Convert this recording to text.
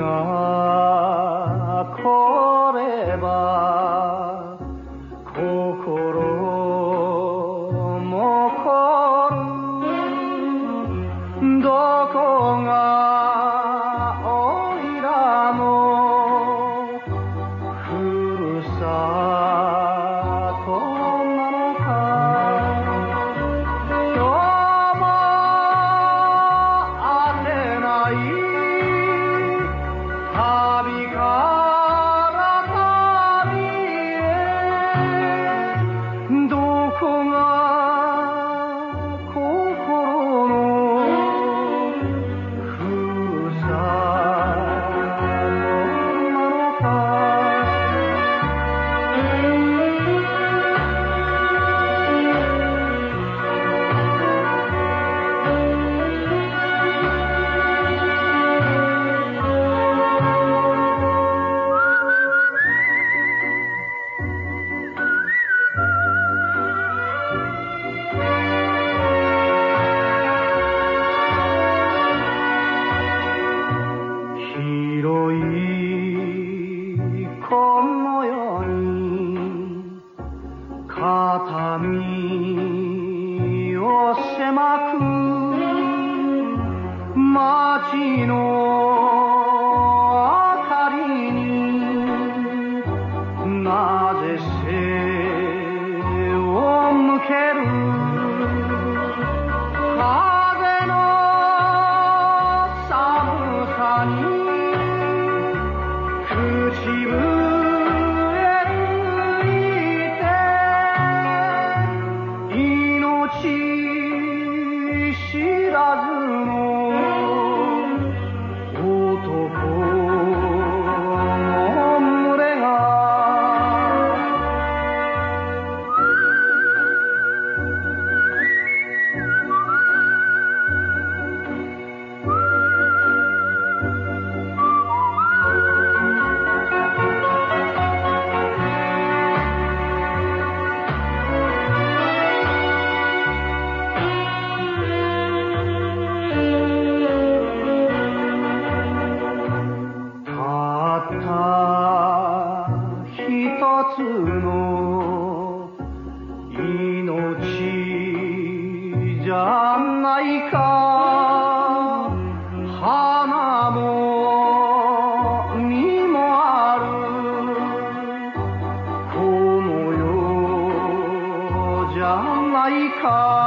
God. لكما 本のように肩身を狭く街の知らずのいのちじゃないか。花も実もある。この世じゃないか。